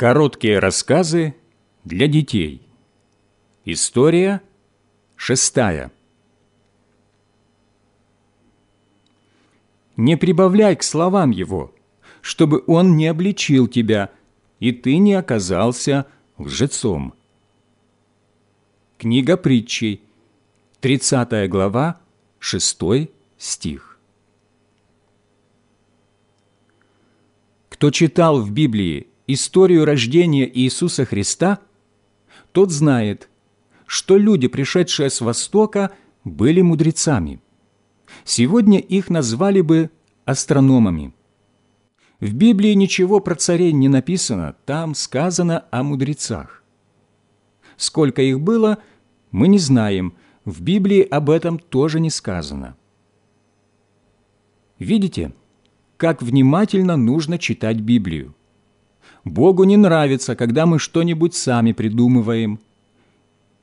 Короткие рассказы для детей. История шестая. Не прибавляй к словам его, чтобы он не обличил тебя, и ты не оказался лжецом. Книга притчей, 30 глава, 6 стих. Кто читал в Библии историю рождения Иисуса Христа, тот знает, что люди, пришедшие с Востока, были мудрецами. Сегодня их назвали бы астрономами. В Библии ничего про царей не написано, там сказано о мудрецах. Сколько их было, мы не знаем, в Библии об этом тоже не сказано. Видите, как внимательно нужно читать Библию. Богу не нравится, когда мы что-нибудь сами придумываем.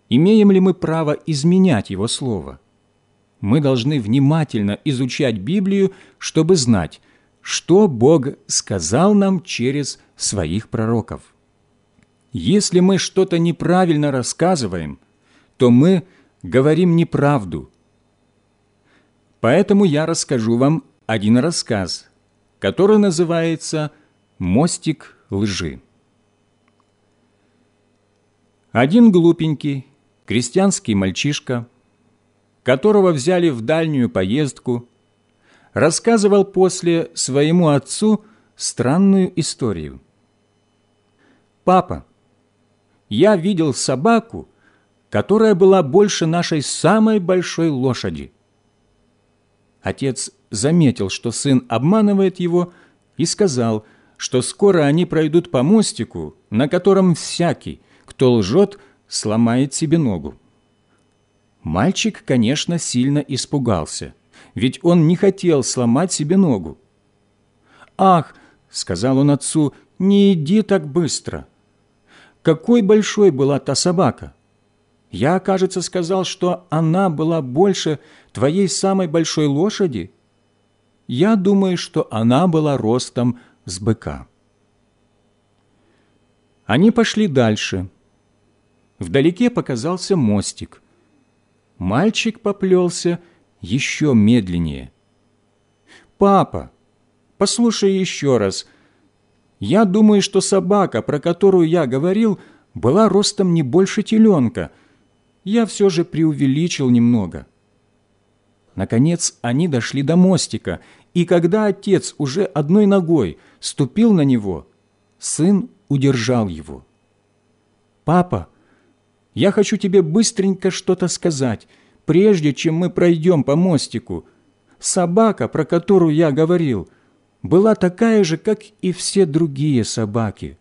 Имеем ли мы право изменять Его Слово? Мы должны внимательно изучать Библию, чтобы знать, что Бог сказал нам через своих пророков. Если мы что-то неправильно рассказываем, то мы говорим неправду. Поэтому я расскажу вам один рассказ, который называется «Мостик лжи. Один глупенький крестьянский мальчишка, которого взяли в дальнюю поездку, рассказывал после своему отцу странную историю. «Папа, я видел собаку, которая была больше нашей самой большой лошади». Отец заметил, что сын обманывает его, и сказал – что скоро они пройдут по мостику, на котором всякий, кто лжет, сломает себе ногу. Мальчик, конечно, сильно испугался, ведь он не хотел сломать себе ногу. «Ах!» — сказал он отцу, — «не иди так быстро». Какой большой была та собака! Я, кажется, сказал, что она была больше твоей самой большой лошади. Я думаю, что она была ростом с быка. Они пошли дальше. Вдалеке показался мостик. Мальчик поплелся еще медленнее. «Папа, послушай еще раз. Я думаю, что собака, про которую я говорил, была ростом не больше теленка. Я все же преувеличил немного». Наконец они дошли до мостика, и когда отец уже одной ногой ступил на него, сын удержал его. «Папа, я хочу тебе быстренько что-то сказать, прежде чем мы пройдем по мостику. Собака, про которую я говорил, была такая же, как и все другие собаки».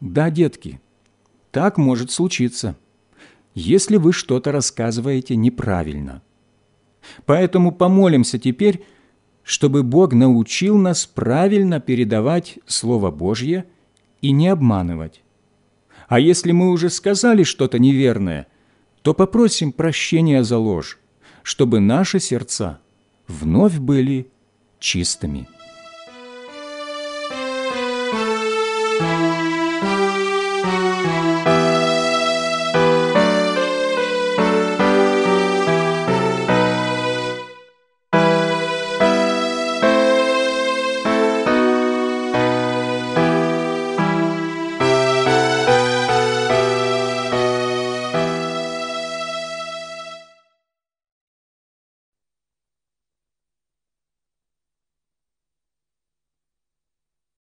«Да, детки, так может случиться, если вы что-то рассказываете неправильно». Поэтому помолимся теперь, чтобы Бог научил нас правильно передавать Слово Божье и не обманывать. А если мы уже сказали что-то неверное, то попросим прощения за ложь, чтобы наши сердца вновь были чистыми.